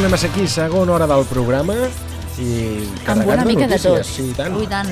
Tornem a ser aquí, segona hora del programa i Amb una mica de, de tot. Sí, tant. Ui, tant.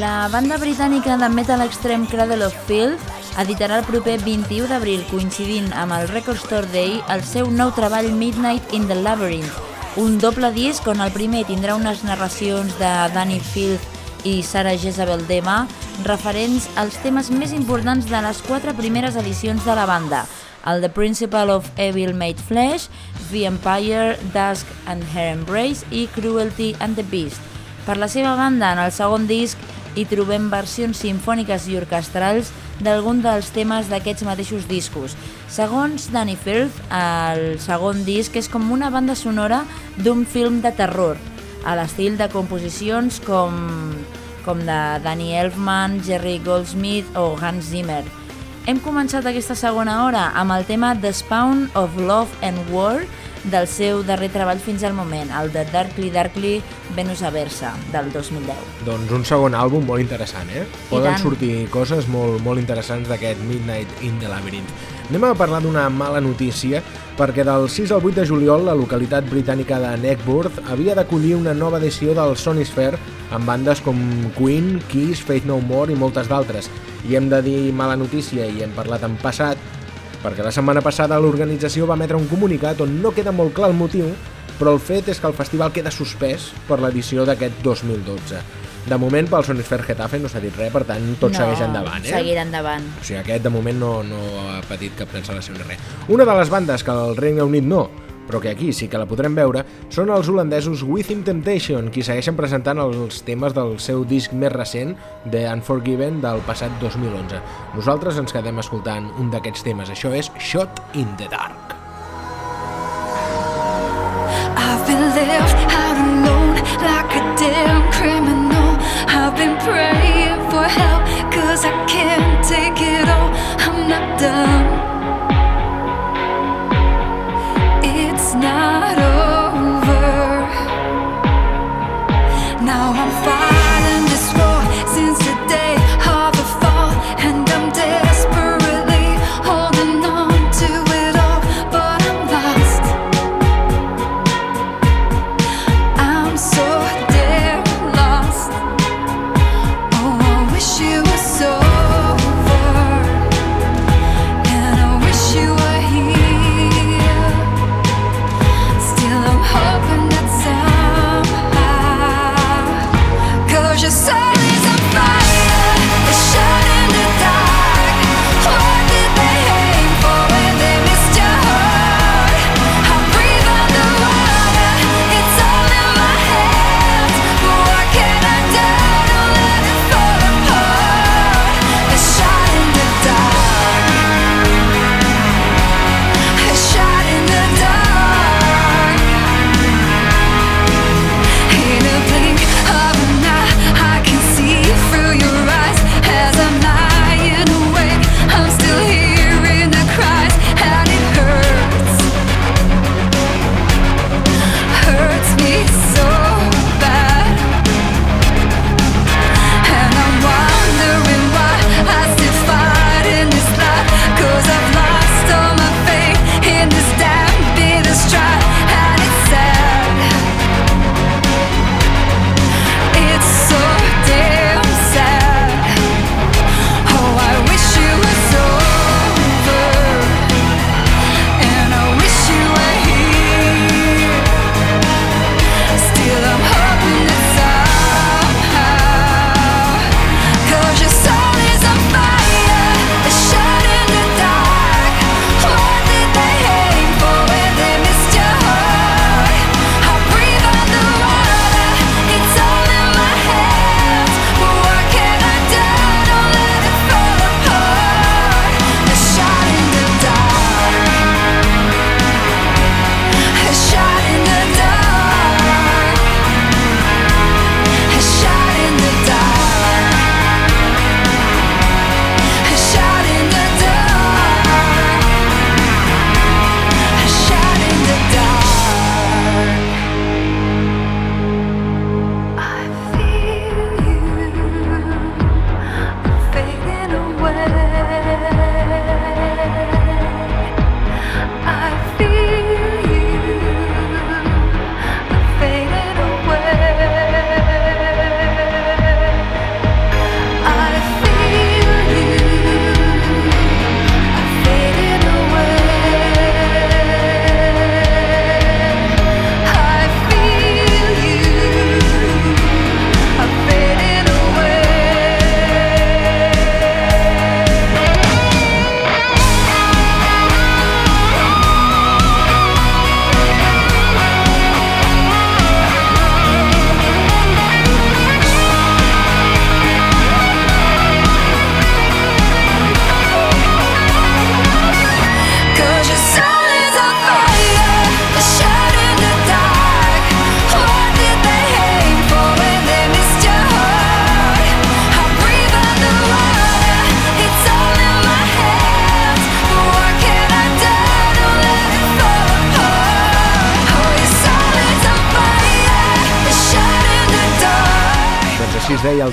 La banda britànica de metal extrem Cradle of Filth editarà el proper 21 d'abril, coincidint amb el Record Store Day, el seu nou treball Midnight in the Labyrinth, un doble disc on el primer tindrà unes narracions de Danny Filth i Sarah Jezebel Dema, referents als temes més importants de les quatre primeres edicions de la banda, el The Principle of Evil Made Flesh, The Empire, Dusk and Her Embrace i Cruelty and the Beast. Per la seva banda, en el segon disc hi trobem versions sinfòniques i orquestrals d'algun dels temes d'aquests mateixos discos. Segons Danny Firth, el segon disc és com una banda sonora d'un film de terror, a l'estil de composicions com, com de Danny Elfman, Jerry Goldsmith o Hans Zimmer. Hem començat aquesta segona hora amb el tema The Spawn of Love and War del seu darrer treball fins al moment, el de Darkly Darkly Venus Aversa, del 2010. Doncs un segon àlbum molt interessant, eh? Poden sortir coses molt, molt interessants d'aquest Midnight in the Labyrinth. Anem a parlar d'una mala notícia perquè del 6 al 8 de juliol la localitat britànica de Neckworth havia d'acollir una nova edició del Sonisphere amb bandes com Queen, Kiss, Faith No More i moltes d'altres. I hem de dir mala notícia i hem parlat en passat perquè la setmana passada l'organització va emetre un comunicat on no queda molt clar el motiu, però el fet és que el festival queda suspès per l'edició d'aquest 2012. De moment, pel Sonisphere Getafe no s'ha dit res, per tant, tot no, segueix endavant, eh? Seguirà endavant. O sigui, aquest de moment no, no ha patit cap cancel·lació ni res. Una de les bandes que al Regne Unit no, però que aquí sí que la podrem veure, són els holandesos Within Temptation, qui segueixen presentant els temes del seu disc més recent, The Unforgiven, del passat 2011. Nosaltres ens quedem escoltant un d'aquests temes, això és Shot in the Dark. I've been left out alone like a damn been praying for help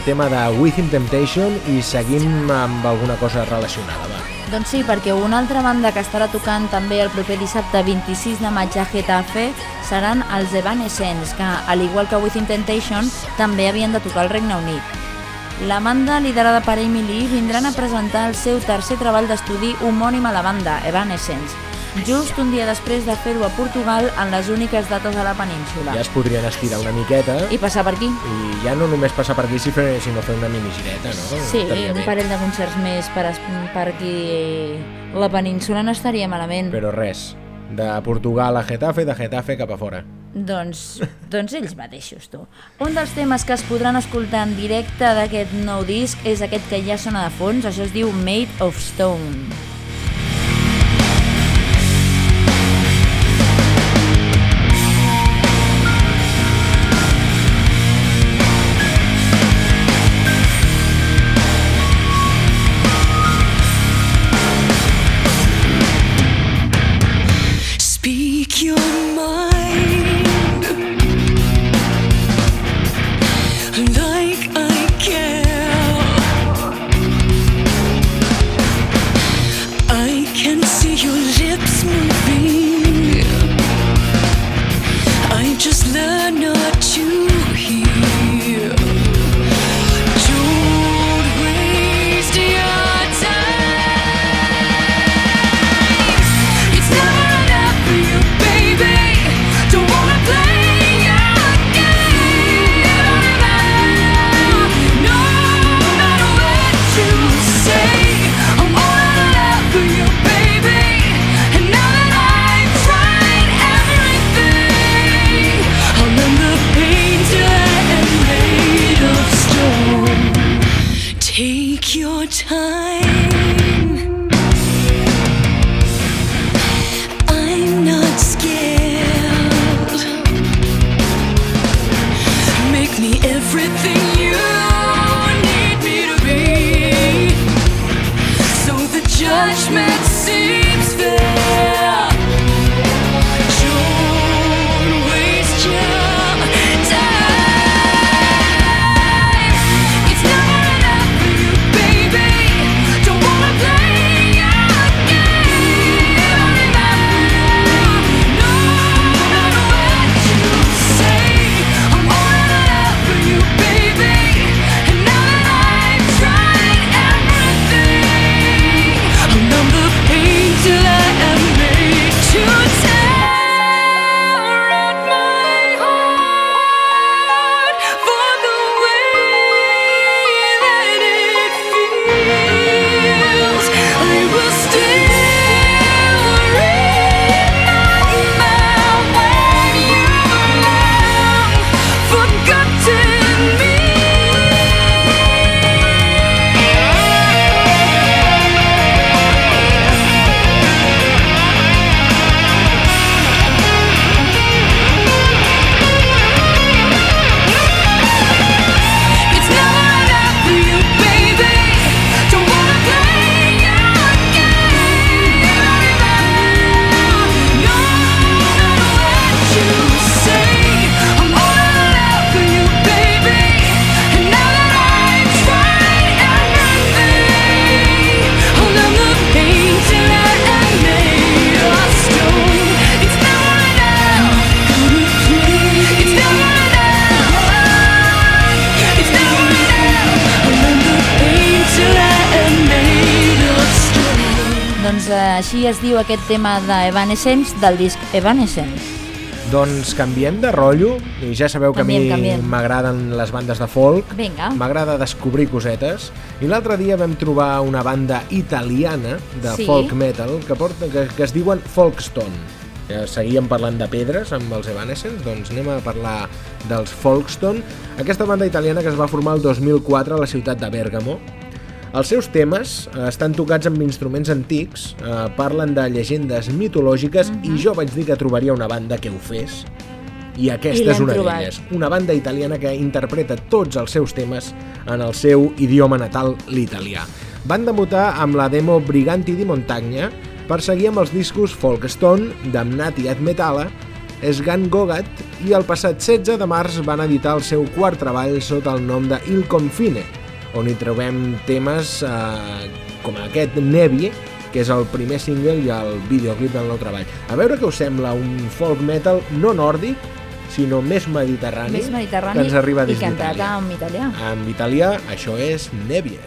tema de Within Temptation i seguim amb alguna cosa relacionada, va. Doncs sí, perquè una altra banda que estarà tocant també el proper dissabte 26 de maig a Getafe seran els Evanescence, que, al igual que Within Temptation, també havien de tocar al Regne Unit. La banda, liderada per Emily, vindran a presentar el seu tercer treball d'estudi homònim a la banda, Evanescence, just un dia després de fer-ho a Portugal en les úniques dates a la península. Ja es podrien estirar una miqueta I passar per aquí. i ja no només passar per aquí, si fer- sinó fer una minigireta, no? Sí, Estaria un bé. parell de concerts més per, per aquí. La península no estaria malament. Però res, de Portugal a Getafe, de Getafe cap a fora. Doncs, doncs ells mateixos, tu. Un dels temes que es podran escoltar en directe d'aquest nou disc és aquest que ja sona de fons, això es diu Made of Stone. Diu aquest tema d'Evanescence del disc Evanescence. Doncs canviem de rotllo, i ja sabeu que Canviem, a mi m'agraden les bandes de folk, m'agrada descobrir cosetes, i l'altre dia vam trobar una banda italiana de Sí. folk metal que, porta, que, que es diuen Folkstone. Ja seguíem parlant de pedres amb els Evanescence, doncs anem a parlar dels Folkstone, aquesta banda italiana que es va formar el 2004 a la ciutat de Bèrgamo. Els seus temes eh, estan tocats amb instruments antics, eh, parlen de llegendes mitològiques i jo vaig dir que trobaria una banda que ho fes i I aquesta és l'hem una d'elles. Una banda italiana que interpreta tots els seus temes en el seu idioma natal, l'italià. Van debutar amb la demo Briganti di Montagna per seguir amb els discos Folkstone, Damnati et Metalla, Sgan Gogat i el passat 16 de març van editar el seu quart treball sota el nom de Il Confine, on hi trobem temes eh, com aquest Nevi, que és el primer single i el videoclip del nou treball. A veure què us sembla un folk metal no nòrdic, sinó més mediterrani, Més mediterrani que ens arriba i des cantat d'Itàlia. en italià. En italià això és Nevie.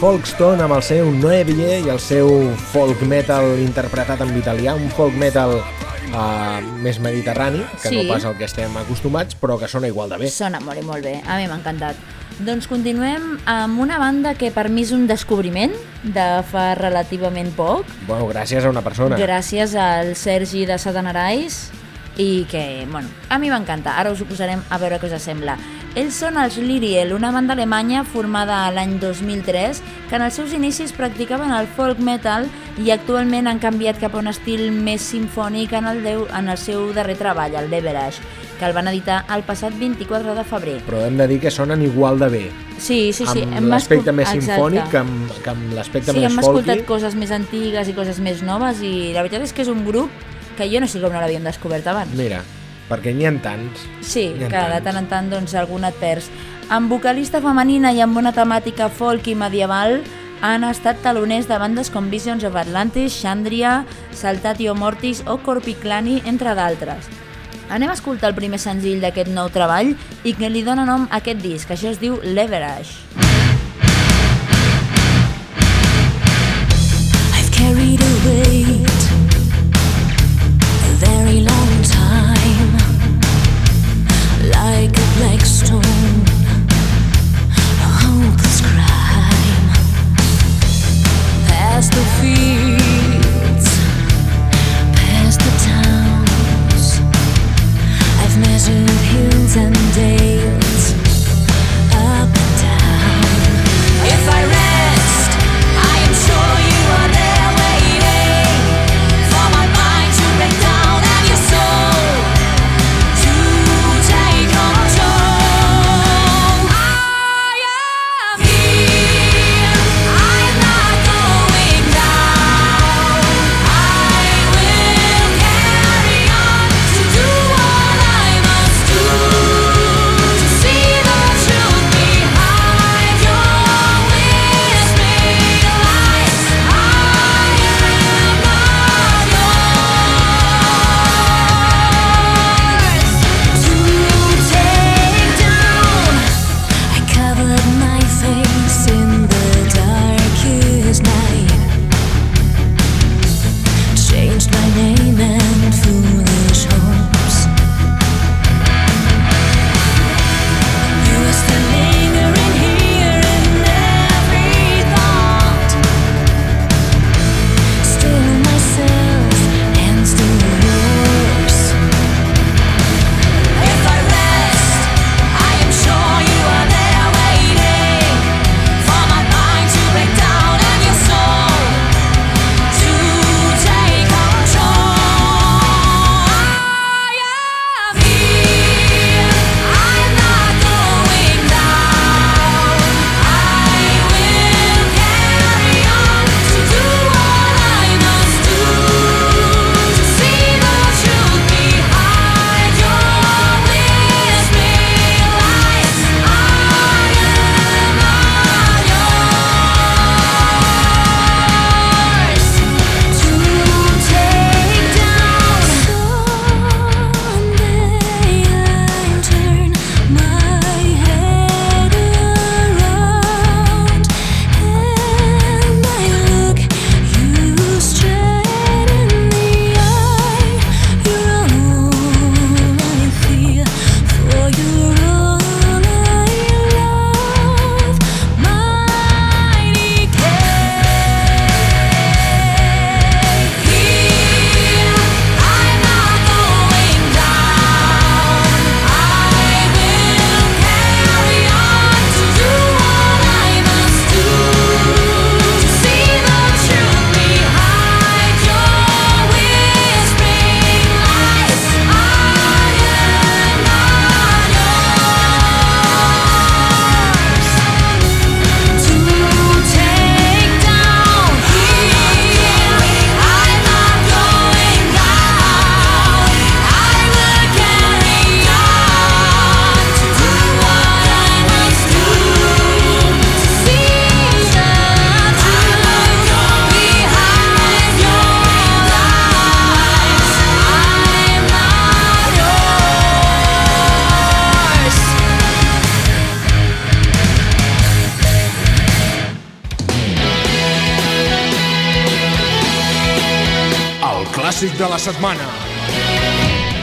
Folkstone amb el seu Noeville i el seu folk metal interpretat en italià, un folk metal uh, més mediterrani, que Sí. no pas el que estem acostumats, però que sona igual de bé. Sona molt i molt bé, a mi m'ha encantat. Doncs continuem amb una banda que per mi és un descobriment de fa relativament poc, Bueno, gràcies a una persona. gràcies al Sergi de Satanarais i que, bueno, a mi m'encanta. Ara us ho posarem a veure què us sembla. Ells són els Liriel, una banda alemanya formada l'any 2003 que en els seus inicis practicaven el folk metal i actualment han canviat cap a un estil més sinfònic en el, deu, en el seu darrer treball, el Leverage, que el van editar el passat 24 de febrer. Però hem de dir que sonen igual de bé. Sí, sí, sí. amb hem l'aspecte més Exacte. sinfònic que amb, que amb l'aspecte Sí, més hem folky. escoltat coses més antigues i coses més noves i la veritat és que és un grup que jo no sé com no l'havíem descobert abans. Mira, perquè n'hi ha tants. Sí, ha que de tants. tant en tant doncs, algun et perds. Amb vocalista femenina i amb una temàtica folk i medieval, han estat taloners de bandes com Visions of Atlantis, Chandria, Saltatio Mortis o Corpiclani, entre d'altres. Anem a escoltar el primer senzill d'aquest nou treball i que li dona nom a aquest disc, això es diu Leverage. I've carried a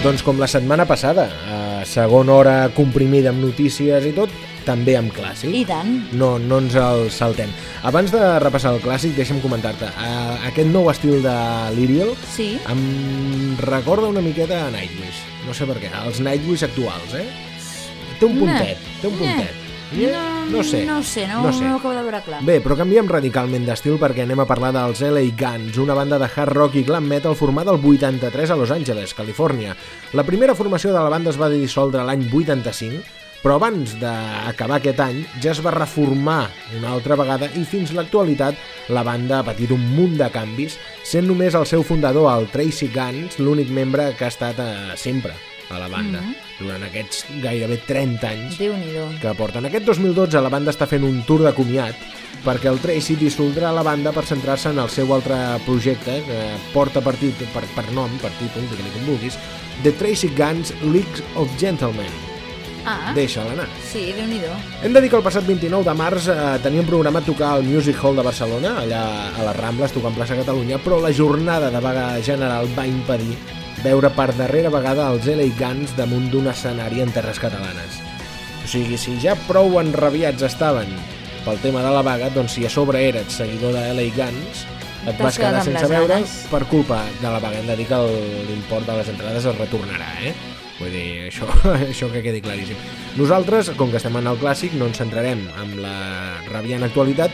Doncs com la setmana passada, a segona hora comprimida amb notícies i tot, també amb clàssic. I tant. No, no ens el saltem. Abans de repassar el clàssic, deixa'm comentar-te. Aquest nou estil de Lyriel Sí. em recorda una miqueta a Nightwish. No sé per què, els Nightwish actuals, eh? Té un puntet, té un puntet. Eh? No sé. No sé, no, No no, sé. no ho acabo de veure clar. Bé, però canviem radicalment d'estil perquè anem a parlar dels LA Guns, una banda de hard rock i glam metal formada el 83 a Los Angeles, Califòrnia. La primera formació de la banda es va dissoldre l'any 85, però abans d'acabar aquest any ja es va reformar una altra vegada i fins l'actualitat la banda ha patit un munt de canvis, sent només el seu fundador, el Tracy Guns, l'únic membre que ha estat eh, sempre a la banda, durant aquests gairebé 30 anys que porten. Aquest 2012 la banda està fent un tour de comiat perquè el Tracy dissoldrà la banda per centrar-se en el seu altre projecte que porta per, tit per, per nom, per títol, digue-li com vulguis, The Tracy Guns Leagues of Gentlemen. Ah, Deixa-la anar. sí, Déu-n'hi-do. Hem de dir que el passat 29 de març eh, teníem programat tocar al Music Hall de Barcelona, allà a les Rambles, tocant plaça Catalunya, però la jornada de vaga general va impedir veure per darrera vegada els LA Guns damunt d'un escenari en terres catalanes. O sigui, si ja prou enrabiats estaven pel tema de la vaga, doncs si a sobre eres seguidor de LA Guns, et vas quedar amb sense veure ganes. per culpa de la vaga. Hem de dir que l'import de les entrades es retornarà, eh? Vull dir, això, això que quedi claríssim. Nosaltres, com que estem en el clàssic, no ens centrarem en la rabiant actualitat,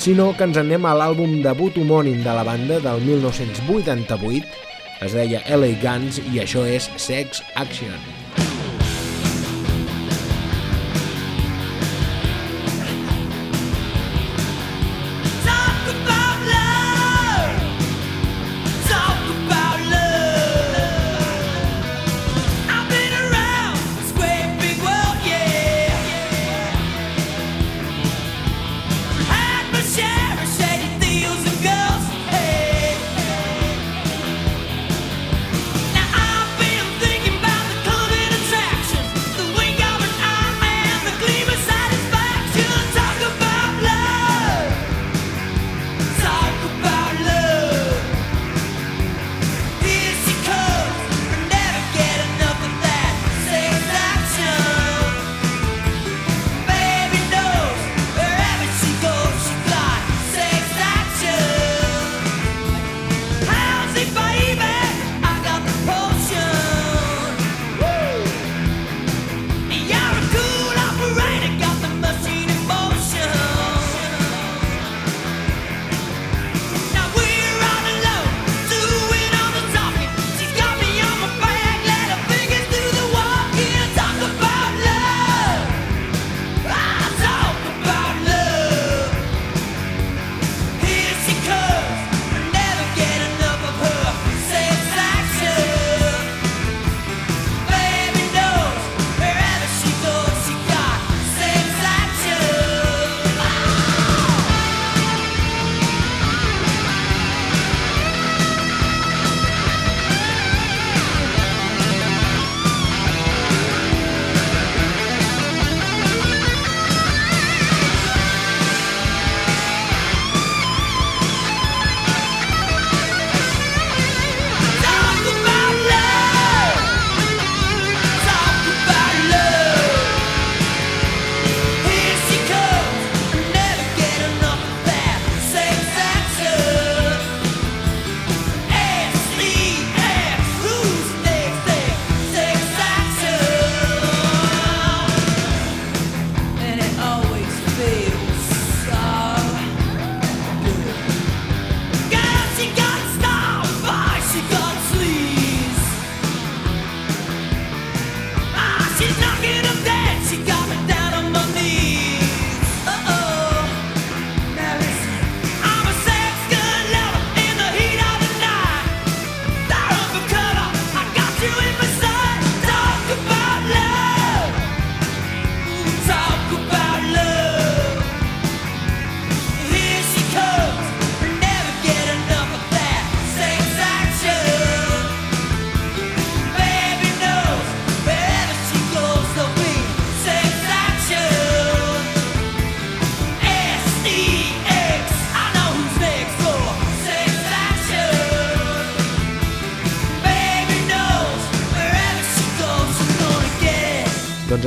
sinó que ens anem a l'àlbum debut homònim de la banda del 1988, es deia LA Guns i això és Sex Action.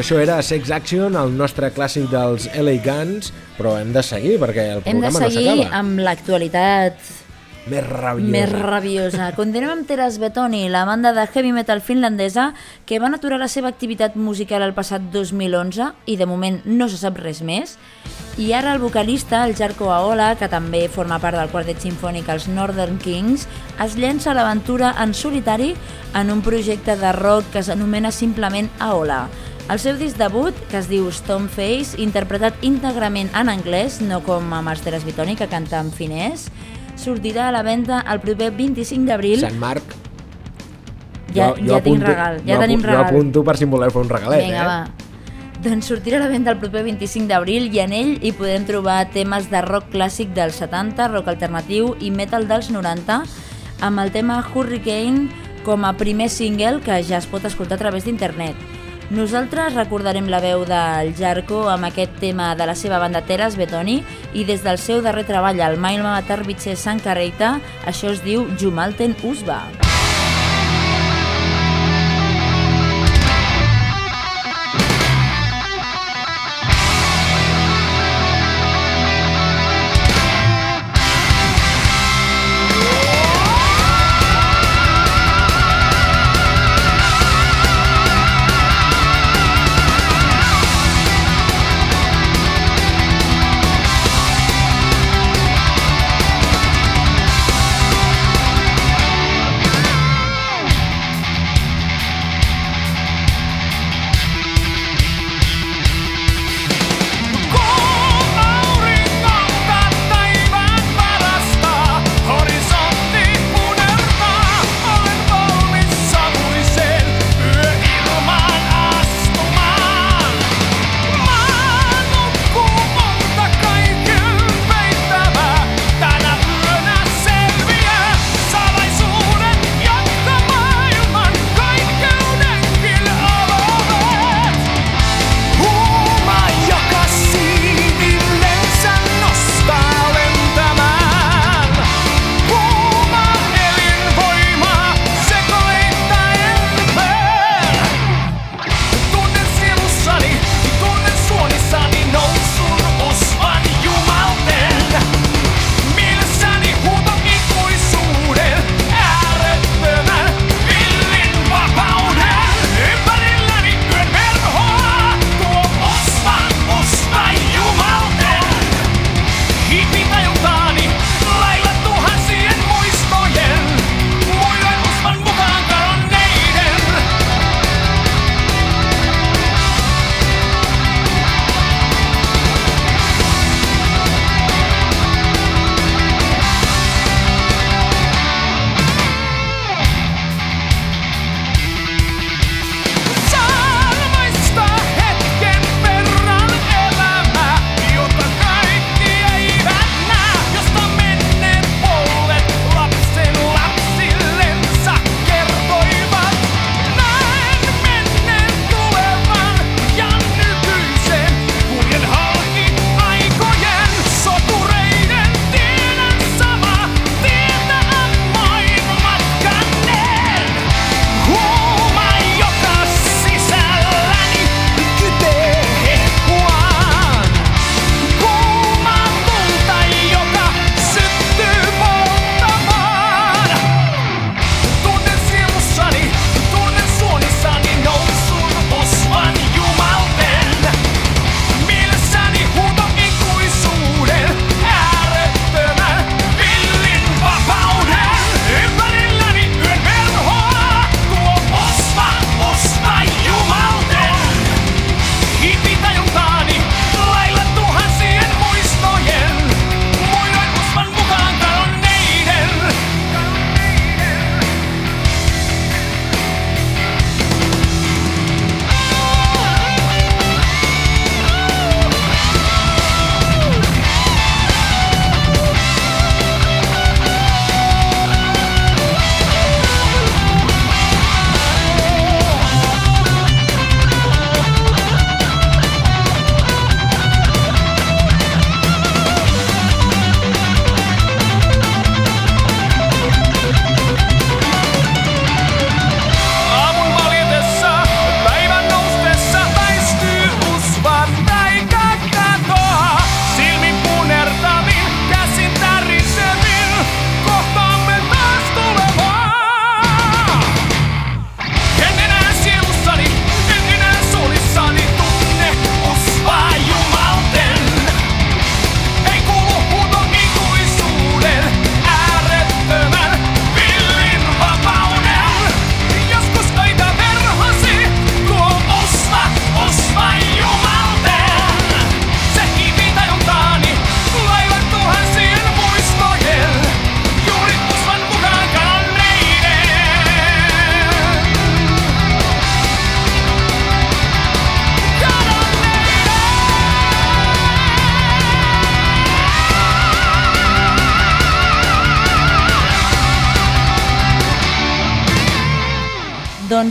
Això era Sex Action, el nostre clàssic dels LA Guns, però hem de seguir perquè el Hem de programa no seguir s'acaba. amb l'actualitat Més rabiosa. més rabiosa. Continuem amb Teras Betoni, la banda de heavy metal finlandesa que van aturar la seva activitat musical el passat 2011 i de moment no se sap res més. I ara el vocalista, el Jarko Aola, que també forma part del quartet sinfònic els Northern Kings, es llença a l'aventura en solitari en un projecte de rock que s'anomena simplement Aola. El seu disc debut, que es diu Stoneface, interpretat íntegrament en anglès, no com amb els Teras Betoni, que canta en finès, sortirà a la venda el proper 25 d'abril. Sant Marc. Ja, ja tinc regal, ja jo, tenim apu- regal. Jo apunto per si em voleu fer un regalet, Vinga, eh? va. Doncs sortirà a la venda el proper 25 d'abril i en ell hi podem trobar temes de rock clàssic dels 70, rock alternatiu i metal dels 90, amb el tema Hurricane com a primer single que ja es pot escoltar a través d'internet. Nosaltres recordarem la veu del Jarko amb aquest tema de la seva banda Teras Betoni i des del seu darrer treball, el Mailma Tarvitse Sankareita, això es diu Jumalten Usba. Thank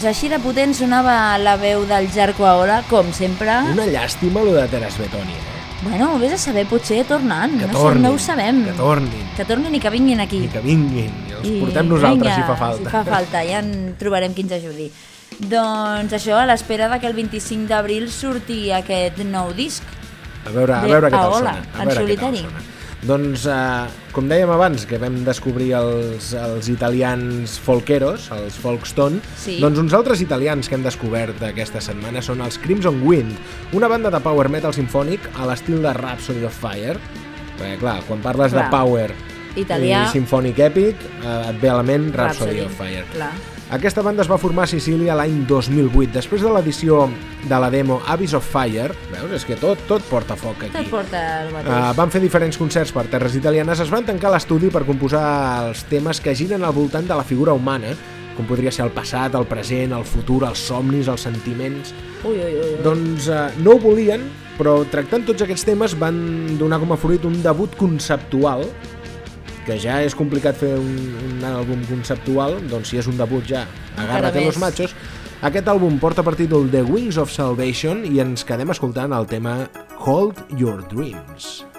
Doncs així de potent sonava la veu del Jarko Aola, com sempre. Una llàstima lo de Teres Betoni, eh? Bueno, vés a saber, potser tornant. Que no, tornin, no ho sabem. que tornin. Que tornin i que vinguin aquí. I que vinguin, i els portem nosaltres vinga, si fa falta. Si fa falta, ja en trobarem qui ens ajudi. Doncs això, a l'espera de que el 25 d'abril surti aquest nou disc. A veure, a veure què tal sona. A en veure què tal solitari. sona. Doncs, eh, com dèiem abans, que vam descobrir els, els italians folkeros, els folkstone, Sí. doncs uns altres italians que hem descobert aquesta setmana són els Crimson Wind, una banda de power metal sinfònic a l'estil de Rhapsody of Fire. Perquè, clar, quan parles Clar. de power Italià. i sinfònic èpic, eh, et ve a la ment Rhapsody, Rhapsody, of Fire. clar. Aquesta banda es va formar a Sicília l'any 2008, després de l'edició de la demo Abyss of Fire. Veus? És que tot, tot porta foc aquí. Tot porta el mateix. Uh, van fer diferents concerts per terres italianes, es van tancar l'estudi per composar els temes que giren al voltant de la figura humana, com podria ser el passat, el present, el futur, els somnis, els sentiments... Ui, ui. ui. Doncs uh, no ho volien, però tractant tots aquests temes van donar com a fruit un debut conceptual, que ja és complicat fer un, un àlbum conceptual, doncs si és un debut ja, agárrate més. los machos. Aquest àlbum porta per títol The Wings of Salvation i ens quedem escoltant el tema Hold Your Dreams.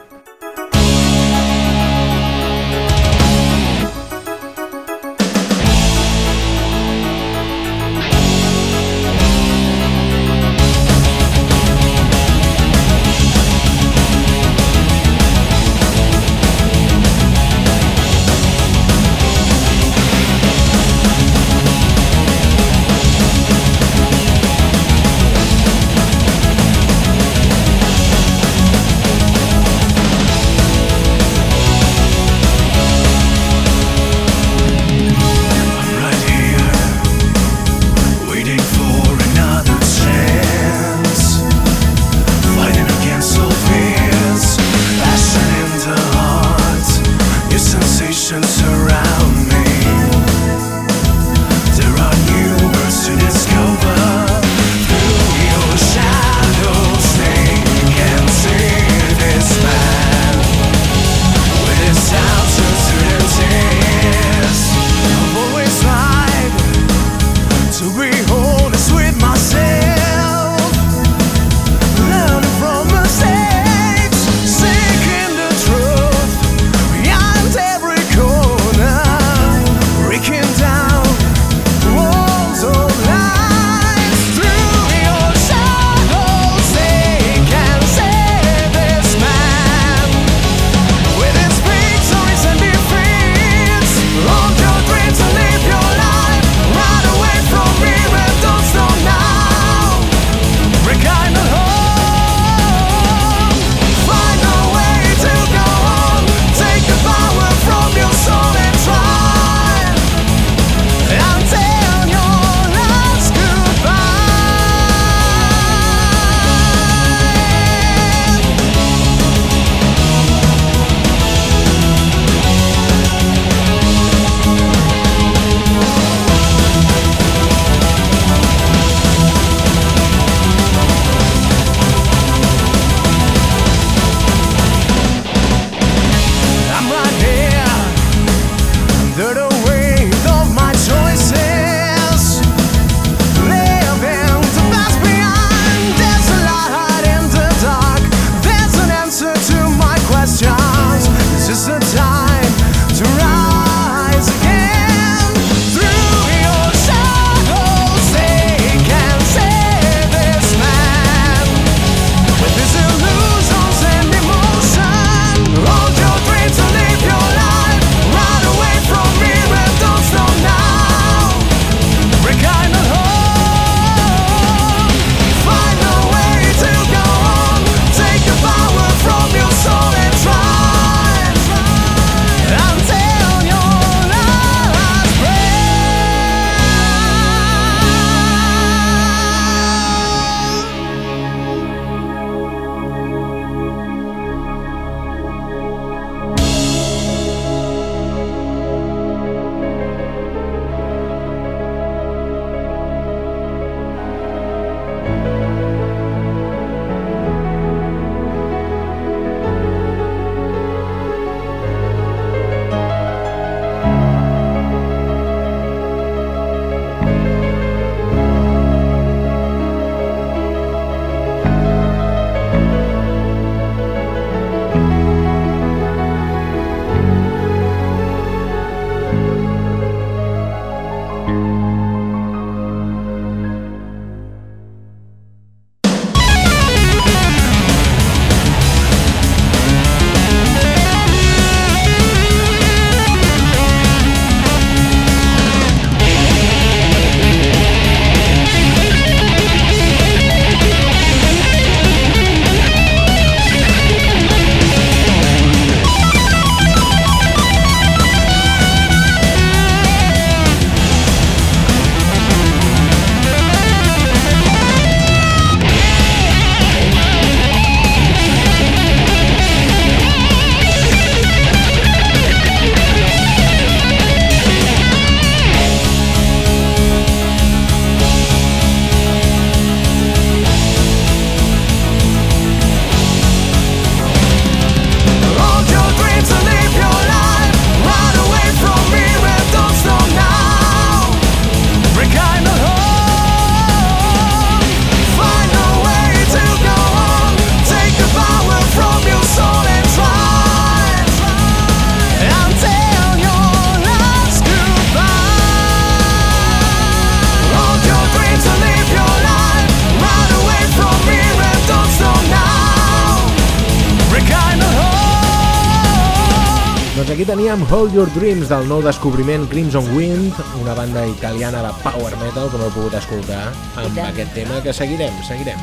Aquí teníem Hold Your Dreams del nou descobriment Crimson Wind, una banda italiana de power metal, com heu pogut escoltar, amb aquest tema que seguirem, seguirem.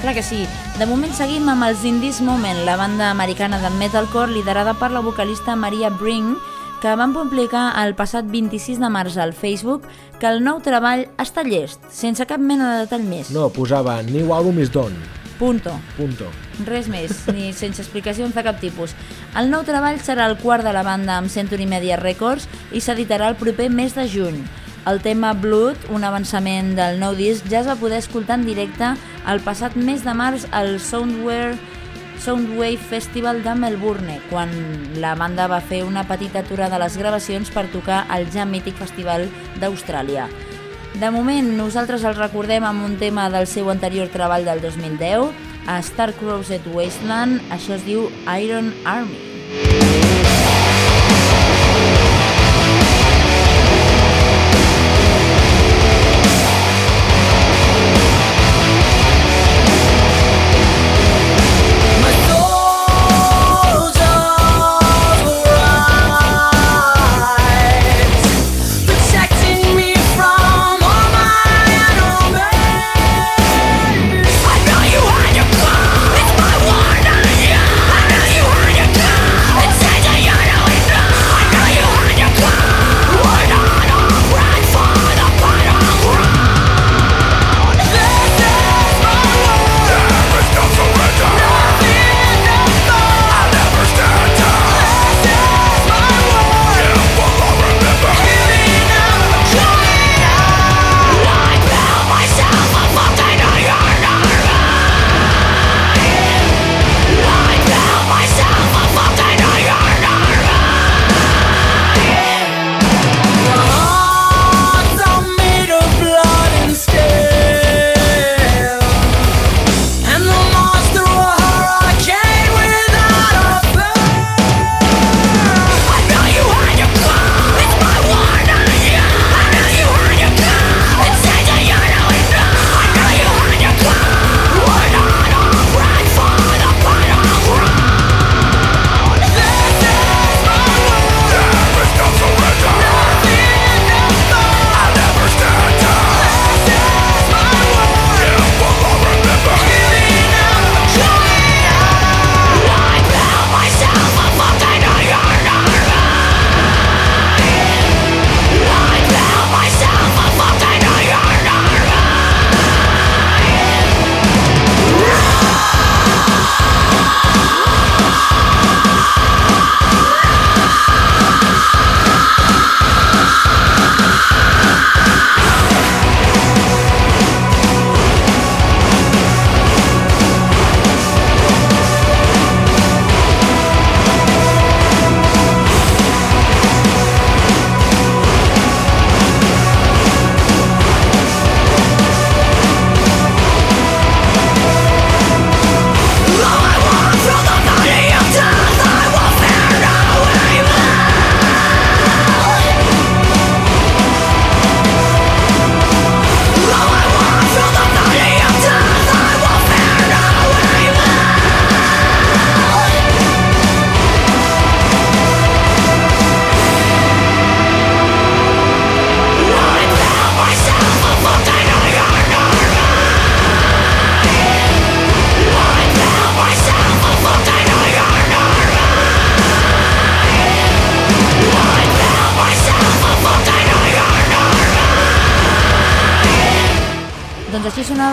Clar que sí. De moment seguim amb els Indies Moment, la banda americana de metalcore liderada per la vocalista Maria Bring, que van publicar el passat 26 de març al Facebook que el nou treball està llest, sense cap mena de detall més. No, posava New Album is Done, Punto. punto. Res més, ni sense explicacions de cap tipus. El nou treball serà el quart de la banda amb Century Media Records i s'editarà el proper mes de juny. El tema Blood, un avançament del nou disc, ja es va poder escoltar en directe el passat mes de març al Soundware Soundwave Festival de Melbourne, quan la banda va fer una petita aturada a les gravacions per tocar al ja mític festival d'Austràlia. De moment, nosaltres el recordem amb un tema del seu anterior treball del 2010, a Star Crossed Wasteland, això es diu Iron Army. My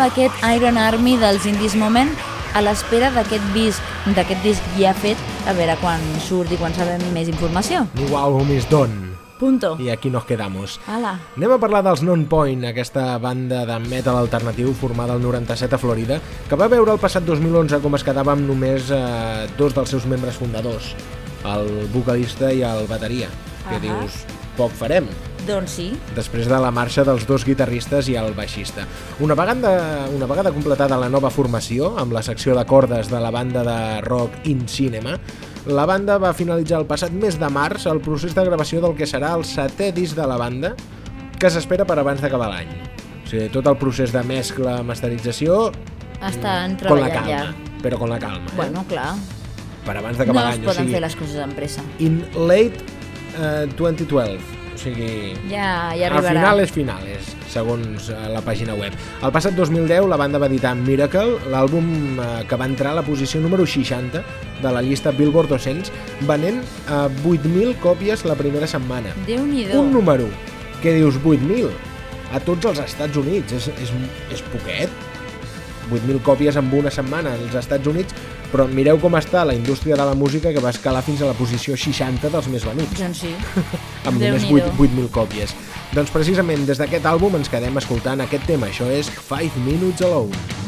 sonava aquest Iron Army dels Indies Moment a l'espera d'aquest disc, d'aquest disc ja fet, a veure quan surt i quan sabem més informació. New Album is Done. Punto. I aquí nos quedamos. Ala. Anem a parlar dels Non-Point, aquesta banda de metal alternatiu formada al 97 a Florida, que va veure el passat 2011 com es quedava amb només eh, dos dels seus membres fundadors, el vocalista i el bateria, que Ahà. dius, poc farem, Doncs sí. després de la marxa dels dos guitarristes i el baixista. Una vegada, una vegada completada la nova formació, amb la secció de cordes de la banda de rock In Cinema, la banda va finalitzar el passat mes de març el procés de gravació del que serà el setè disc de la banda, que s'espera per abans d'acabar l'any. O sigui, tot el procés de mescla, masterització, Estan con la treballant calma, ja. però con la calma. Eh? Bueno, clar. per abans d'acabar No es l'any. poden o sigui, fer les coses amb pressa. In late eh, 2012, o sigui... Ja, ja Al arribarà. finales finales, segons eh, la pàgina web. El passat 2010 la banda va editar Miracle, l'àlbum eh, que va entrar a la posició número 60 de la llista Billboard 200, venent eh, 8.000 còpies la primera setmana. Déu-n'hi-do. Un número que dius 8.000 a tots els Estats Units, és, és, és poquet. 8.000 còpies en una setmana als Estats Units, però mireu com està la indústria de la música que va escalar fins a la posició 60 dels més venuts Doncs sí. amb només Déu-n'hi-do. 8 8.000 còpies. Doncs precisament des d'aquest àlbum ens quedem escoltant aquest tema, això és 5 Minutes Alone.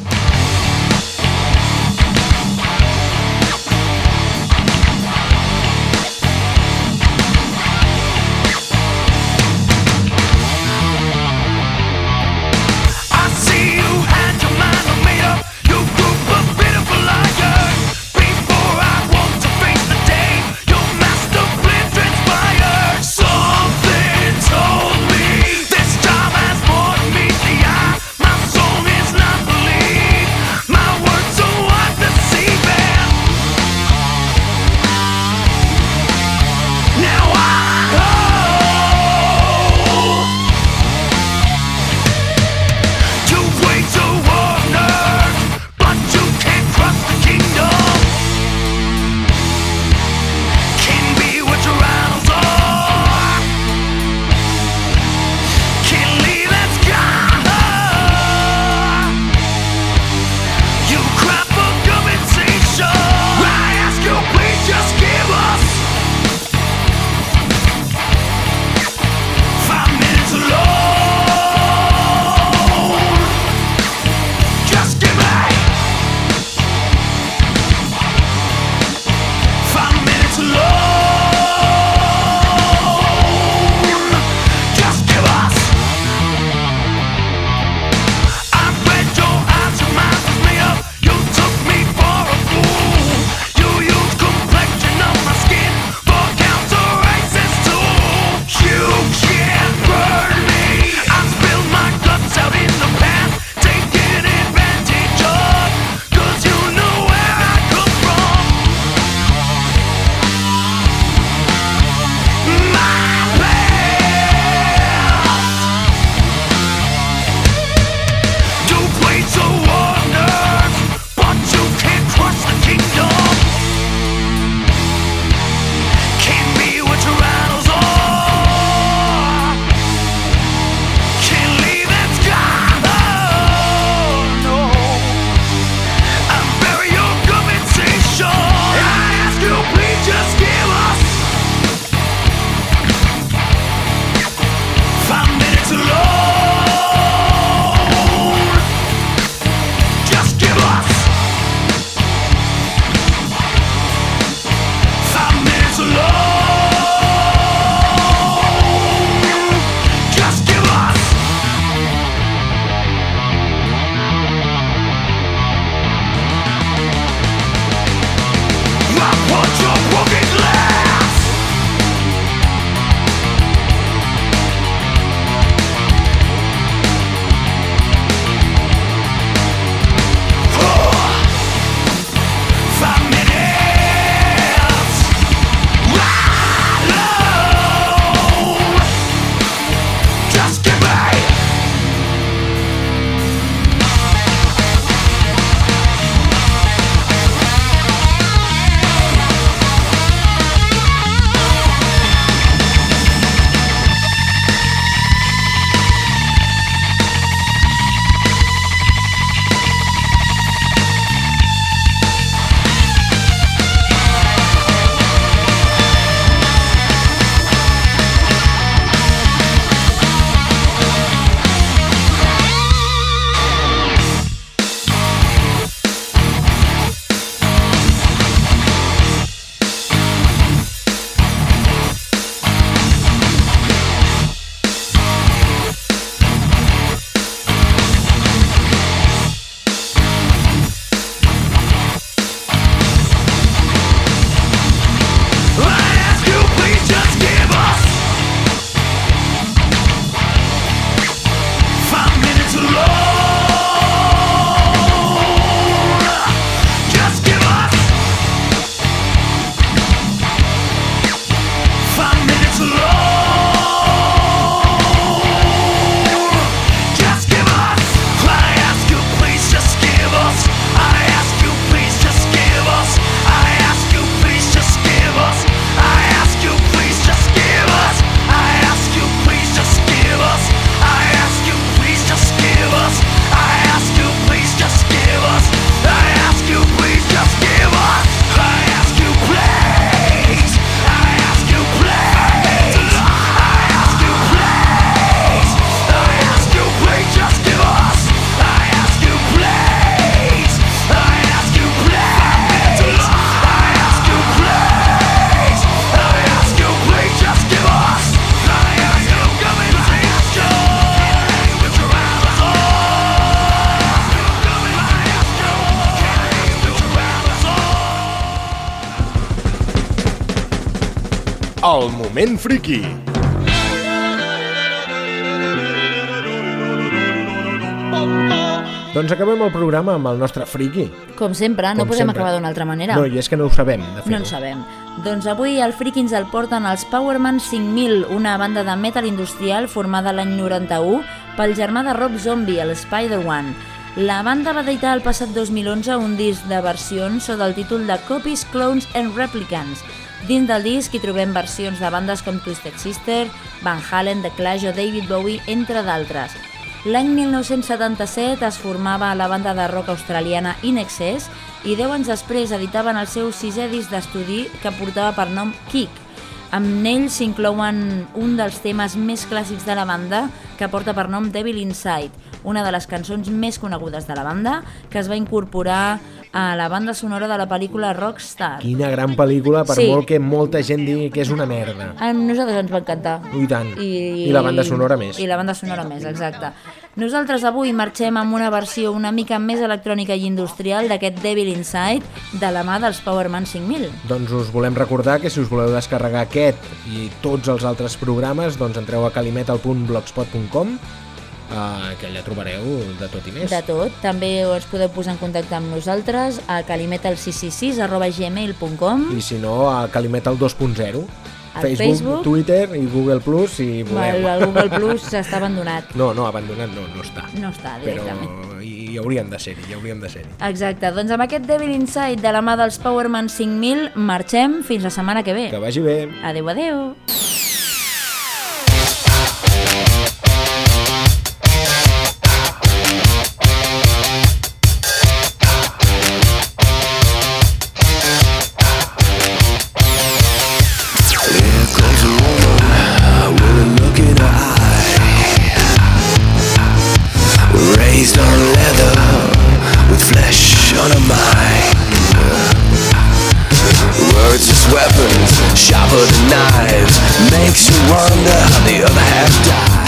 Moment friki. Doncs acabem el programa amb el nostre friki. Com sempre, no Com podem sempre. acabar d'una altra manera. No, i és que no ho sabem, de fer No en sabem. Doncs avui el Friki ens el porten els Powerman 5000, una banda de metal industrial formada l'any 91 pel germà de Rob Zombie, el Spider-One. La banda va editar el passat 2011 un disc de versions sota el títol de Copies, Clones and Replicants. Dins del disc hi trobem versions de bandes com Twisted Sister, Van Halen, The Clash o David Bowie, entre d'altres. L'any 1977 es formava la banda de rock australiana In Excess i 10 anys després editaven el seu sisè disc d'estudi que portava per nom Kick. Amb ell s'inclouen un dels temes més clàssics de la banda que porta per nom Devil Inside, una de les cançons més conegudes de la banda que es va incorporar a la banda sonora de la pel·lícula Rockstar. Quina gran pel·lícula, per Sí. molt que molta gent digui que és una merda. A nosaltres ens va encantar. I tant. I la banda sonora més. I la banda sonora més, exacte. Nosaltres avui marxem amb una versió una mica més electrònica i industrial d'aquest Devil Inside de la mà dels Powerman 5000. Doncs us volem recordar que si us voleu descarregar aquest i tots els altres programes, doncs entreu a calimetal.blogspot.com eh, que allà trobareu de tot i més. De tot, també us podeu posar en contacte amb nosaltres a calimetal666 arroba gmail.com I si no, a Calimetal 2.0. Al Facebook, Facebook. Twitter i Google Plus, si voleu. el Google Plus està abandonat. No, no, abandonat no, no està. No està Però directament. hi, hi hauríem de ser-hi, hi hauríem de ser-hi. Exacte, doncs amb aquest Devil Inside de la mà dels Powerman 5000 marxem fins la setmana que ve. Que vagi bé. Adeu, adeu. On her mind. Words as weapons, sharper than knives. Makes you wonder how the other half died.